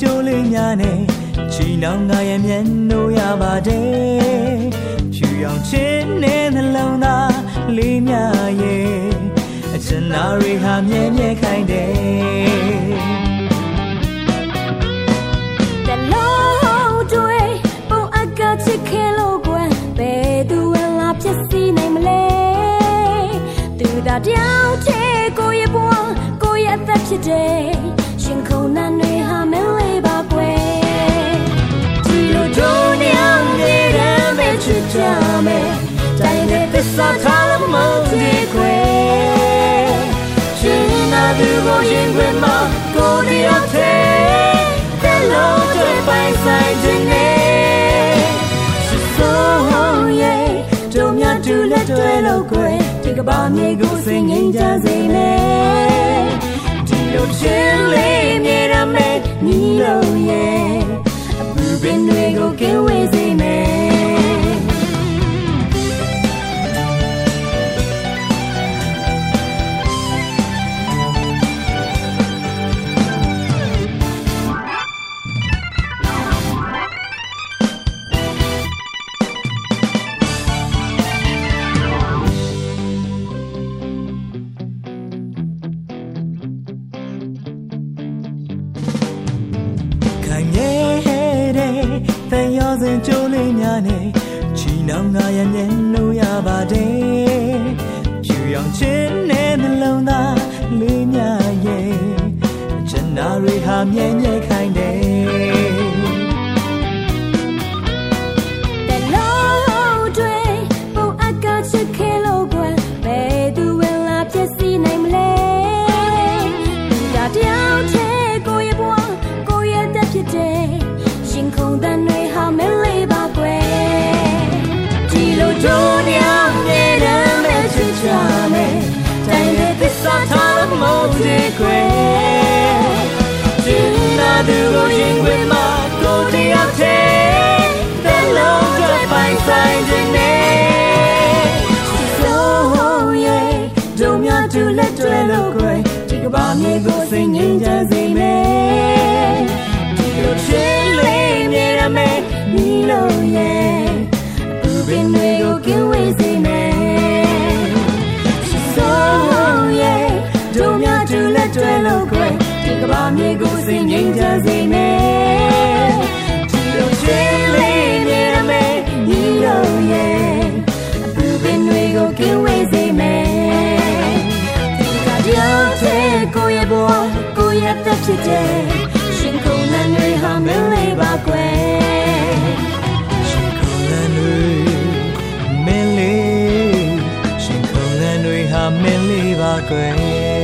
ကြိုးလေးများနဲ့ချီနှောင်ငါရဲ့မျက်နှိုးရပါတယ်ဖြူရောင်ချင်းနဲ့နှလုံးသားလေးများရဲ့အချနာတွေဟာမြဲမြဲခိုင်းတယ်ချစ်ခင်လို့ကွယ်ဘယ်သူဝင်လာဖြစ်စီနိုင်မလဲသူသာတယောက်ချေကိုရဲ့ဘဝကိုရဲ့အသက်ဖြစ်တယ်ရှင်ခုန်နှံတွေ သူကိုရင်ခွင်မှာကိုတယောက်တည်းတဲ့လို့တွေပိုင်ဆိုင်ခြင်းနဲ့တို့များတူလက်တွဲလို့ကွယ်ဒီကဘာမြေကိုစင်ငိမ့်ကြစေနဲ့ တန်ရောစင်ကြိုးလေးများနဲ့ချီနှောင်ငါရဲ့မျက်နှာရပါတယ်ဖြူရောင်ချင်းနဲ့နှလုံးသားလေးများရဲ့ချင်နာတွေဟာမြဲမြဲခိုင်းတယ် လက်တွဲလို့ခွေဒီကဘာမြေကိုစိတ်ငြိမ်းချစေမယ်ဒီလိုချင်းလေးမြဲရမယ်နီးလို့ရဲ့အပူပင်တွေကိုကင်းဝေးစေမယ်တွဲလို့ခွဲဒီကဘာမြေကိုစင်ငိမ့် ကိုရဲ့ဘဝကိုရဲ့တက်ဖြစ်တဲ့ရှင်ကုန်လန်းတွေဟာမလေးပါကွယ်ရှင်ကုန်လန်းတွေမင်းလေးရှင်ကုန်လန်းတွေဟာမင်းလေးပါကွယ်